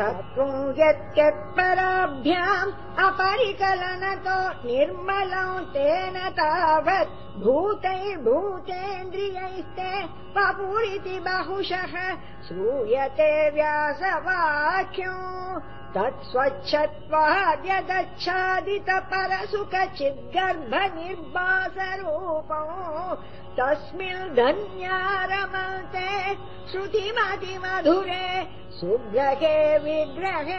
सत्त्वम् यत्यत्पराभ्याम् अपरिकलनतो निर्मलम् तेन तावत् भूतैर्भूतेन्द्रियैस्ते पपुरिति बहुशः श्रूयते तत्स्वच्छत्वाद्यगच्छादित परसुखचिद्गर्भ निर्वासरूपो तस्मिन् धन्यारमते श्रुतिमतिमधुरे सुग्रहे विग्रहे